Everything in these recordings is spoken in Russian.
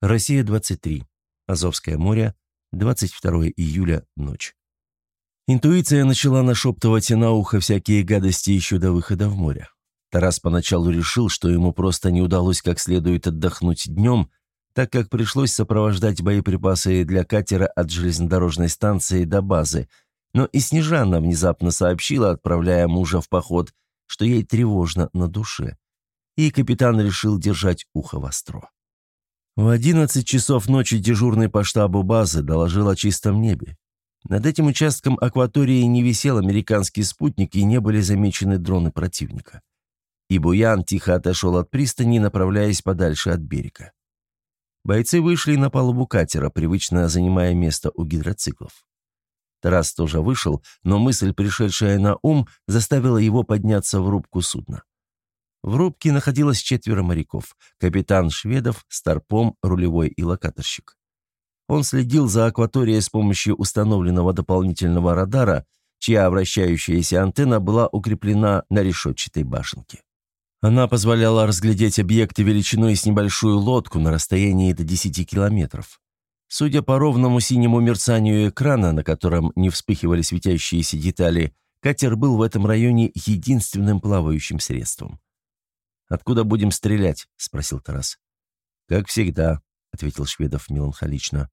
Россия-23. Азовское море. 22 июля. Ночь. Интуиция начала нашептывать на ухо всякие гадости еще до выхода в море. Тарас поначалу решил, что ему просто не удалось как следует отдохнуть днем, так как пришлось сопровождать боеприпасы для катера от железнодорожной станции до базы, но и Снежана внезапно сообщила, отправляя мужа в поход, что ей тревожно на душе. И капитан решил держать ухо востро. В 11 часов ночи дежурный по штабу базы доложил о чистом небе. Над этим участком акватории не висел американский спутник и не были замечены дроны противника. И Буян тихо отошел от пристани, направляясь подальше от берега. Бойцы вышли на палубу катера, привычно занимая место у гидроциклов. Тарас тоже вышел, но мысль, пришедшая на ум, заставила его подняться в рубку судна. В рубке находилось четверо моряков. Капитан Шведов, Старпом, рулевой и локаторщик. Он следил за акваторией с помощью установленного дополнительного радара, чья вращающаяся антенна была укреплена на решетчатой башенке. Она позволяла разглядеть объекты величиной с небольшую лодку на расстоянии до 10 километров. Судя по ровному синему мерцанию экрана, на котором не вспыхивали светящиеся детали, катер был в этом районе единственным плавающим средством. «Откуда будем стрелять?» – спросил Тарас. «Как всегда», – ответил Шведов меланхолично.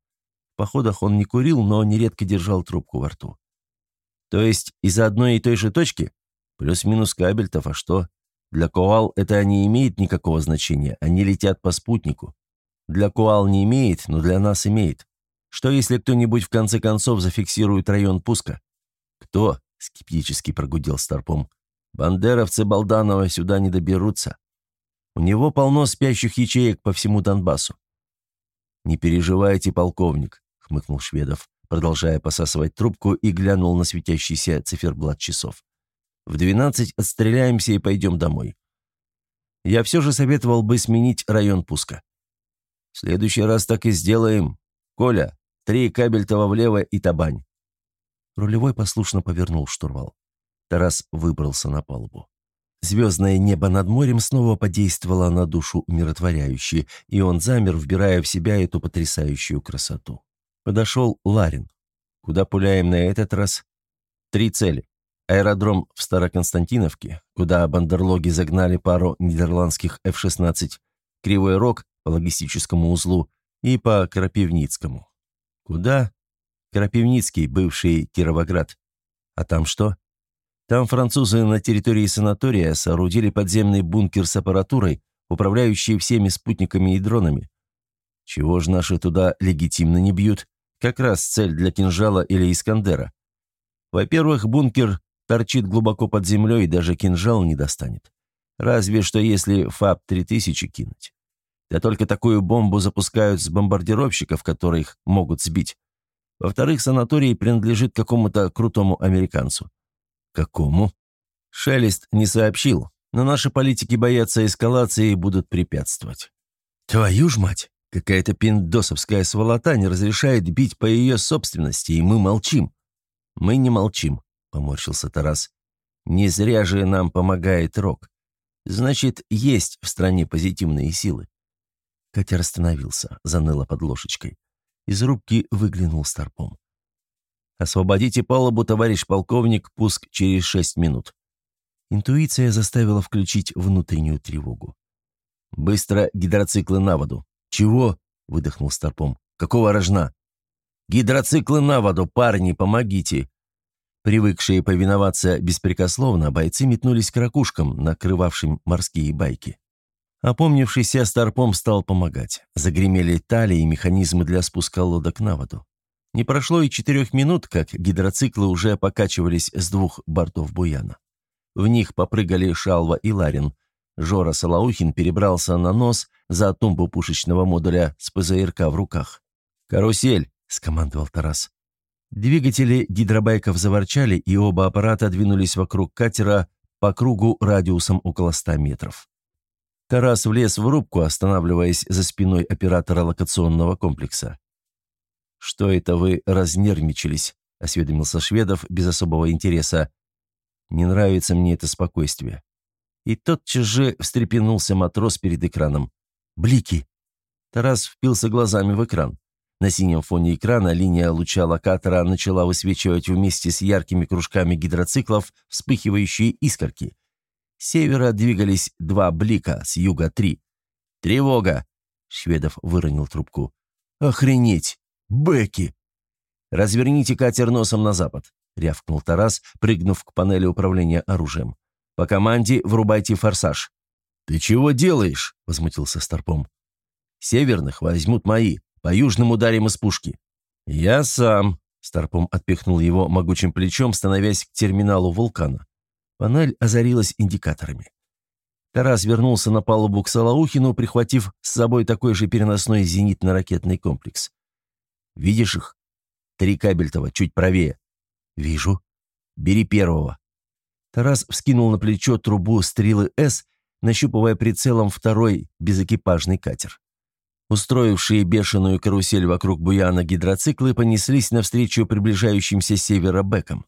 В походах он не курил, но нередко держал трубку во рту. «То есть из одной и той же точки? Плюс-минус кабельтов, а что? Для коал это не имеет никакого значения, они летят по спутнику. Для коал не имеет, но для нас имеет. Что если кто-нибудь в конце концов зафиксирует район пуска?» «Кто?» – скептически прогудел Старпом. «Бандеровцы Балданова сюда не доберутся. У него полно спящих ячеек по всему Донбассу. «Не переживайте, полковник», — хмыкнул Шведов, продолжая посасывать трубку и глянул на светящийся циферблат часов. «В двенадцать отстреляемся и пойдем домой. Я все же советовал бы сменить район пуска. В следующий раз так и сделаем. Коля, три кабельтова влево и табань». Рулевой послушно повернул штурвал. Тарас выбрался на палубу. Звездное небо над морем снова подействовало на душу умиротворяюще, и он замер, вбирая в себя эту потрясающую красоту. Подошел Ларин. Куда пуляем на этот раз? Три цели. Аэродром в Староконстантиновке, куда бандерлоги загнали пару нидерландских F-16, Кривой Рог по логистическому узлу и по Крапивницкому. Куда? Крапивницкий, бывший Кировоград. А там что? Там французы на территории санатория соорудили подземный бункер с аппаратурой, управляющей всеми спутниками и дронами. Чего ж наши туда легитимно не бьют? Как раз цель для кинжала или Искандера. Во-первых, бункер торчит глубоко под землей и даже кинжал не достанет. Разве что если ФАП-3000 кинуть. Да только такую бомбу запускают с бомбардировщиков, которых могут сбить. Во-вторых, санаторий принадлежит какому-то крутому американцу. «Какому?» Шелест не сообщил, но наши политики боятся эскалации и будут препятствовать. «Твою ж мать! Какая-то пиндосовская сволота не разрешает бить по ее собственности, и мы молчим». «Мы не молчим», — поморщился Тарас. «Не зря же нам помогает Рок. Значит, есть в стране позитивные силы». Катер остановился, заныло под ложечкой. Из рубки выглянул Старпом. «Освободите палубу, товарищ полковник, пуск через шесть минут». Интуиция заставила включить внутреннюю тревогу. «Быстро гидроциклы на воду». «Чего?» — выдохнул Старпом. «Какого рожна?» «Гидроциклы на воду, парни, помогите!» Привыкшие повиноваться беспрекословно, бойцы метнулись к ракушкам, накрывавшим морские байки. Опомнившийся Старпом стал помогать. Загремели талии и механизмы для спуска лодок на воду. Не прошло и четырех минут, как гидроциклы уже покачивались с двух бортов Буяна. В них попрыгали Шалва и Ларин. Жора Салаухин перебрался на нос за тумбу пушечного модуля с ПЗРК в руках. «Карусель!» — скомандовал Тарас. Двигатели гидробайков заворчали, и оба аппарата двинулись вокруг катера по кругу радиусом около ста метров. Тарас влез в рубку, останавливаясь за спиной оператора локационного комплекса. «Что это вы разнервничались?» — осведомился Шведов без особого интереса. «Не нравится мне это спокойствие». И тотчас же встрепенулся матрос перед экраном. «Блики!» Тарас впился глазами в экран. На синем фоне экрана линия луча локатора начала высвечивать вместе с яркими кружками гидроциклов вспыхивающие искорки. С севера двигались два блика, с юга три. «Тревога!» — Шведов выронил трубку. «Охренеть! Бэки!» «Разверните катер носом на запад», — рявкнул Тарас, прыгнув к панели управления оружием. «По команде врубайте форсаж». «Ты чего делаешь?» — возмутился Старпом. «Северных возьмут мои, по южным ударим из пушки». «Я сам», — Старпом отпихнул его могучим плечом, становясь к терминалу вулкана. Панель озарилась индикаторами. Тарас вернулся на палубу к Салаухину, прихватив с собой такой же переносной зенитно-ракетный комплекс. «Видишь их?» «Три кабельтова, чуть правее». «Вижу». «Бери первого». Тарас вскинул на плечо трубу стрелы «С», нащупывая прицелом второй безэкипажный катер. Устроившие бешеную карусель вокруг буяна гидроциклы понеслись навстречу приближающимся севера бэкам.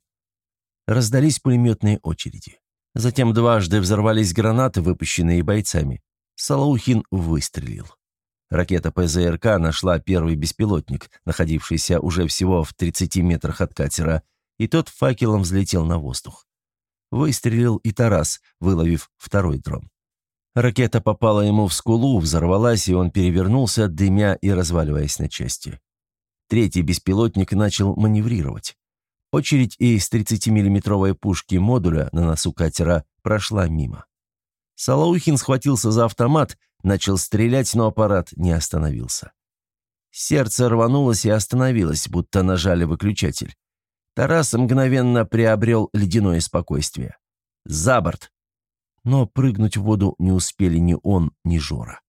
Раздались пулеметные очереди. Затем дважды взорвались гранаты, выпущенные бойцами. Салаухин выстрелил. Ракета ПЗРК нашла первый беспилотник, находившийся уже всего в 30 метрах от катера, и тот факелом взлетел на воздух. Выстрелил и Тарас, выловив второй дрон. Ракета попала ему в скулу, взорвалась, и он перевернулся, дымя и разваливаясь на части. Третий беспилотник начал маневрировать. Очередь из 30-миллиметровой пушки модуля на носу катера прошла мимо. Салаухин схватился за автомат, начал стрелять, но аппарат не остановился. Сердце рванулось и остановилось, будто нажали выключатель. Тарас мгновенно приобрел ледяное спокойствие. «За борт!» Но прыгнуть в воду не успели ни он, ни Жора.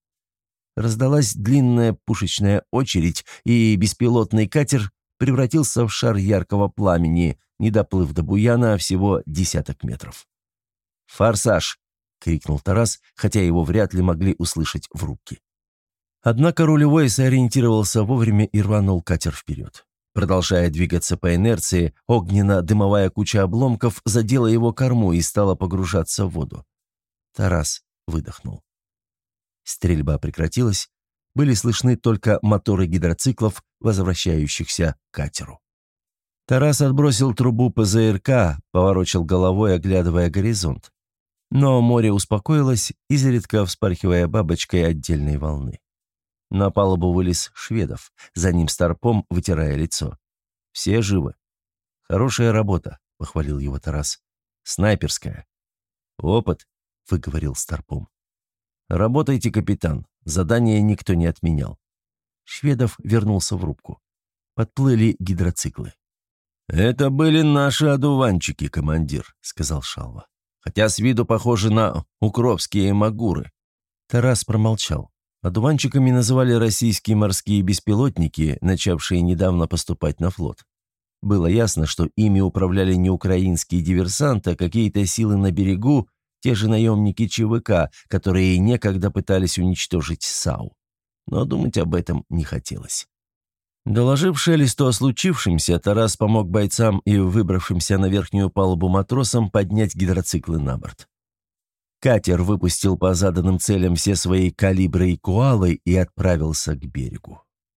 Раздалась длинная пушечная очередь, и беспилотный катер превратился в шар яркого пламени, не доплыв до буяна всего десяток метров. «Форсаж!» — крикнул Тарас, хотя его вряд ли могли услышать в рубке. Однако рулевой сориентировался вовремя и рванул катер вперед. Продолжая двигаться по инерции, огненно-дымовая куча обломков задела его корму и стала погружаться в воду. Тарас выдохнул. Стрельба прекратилась, были слышны только моторы гидроциклов, возвращающихся к катеру. Тарас отбросил трубу ПЗРК, поворочил головой, оглядывая горизонт. Но море успокоилось, изредка вспархивая бабочкой отдельной волны. На палубу вылез шведов, за ним старпом, вытирая лицо. «Все живы?» «Хорошая работа», — похвалил его Тарас. «Снайперская». «Опыт», — выговорил старпом. «Работайте, капитан. Задание никто не отменял. Шведов вернулся в рубку. Подплыли гидроциклы. «Это были наши одуванчики, командир», — сказал Шалва. «Хотя с виду похожи на укропские магуры». Тарас промолчал. Одуванчиками называли российские морские беспилотники, начавшие недавно поступать на флот. Было ясно, что ими управляли не украинские диверсанты, а какие-то силы на берегу те же наемники ЧВК, которые некогда пытались уничтожить САУ. Но думать об этом не хотелось. Доложив Шелесту о случившемся, Тарас помог бойцам и выбравшимся на верхнюю палубу матросам поднять гидроциклы на борт. Катер выпустил по заданным целям все свои калибры и куалы и отправился к берегу.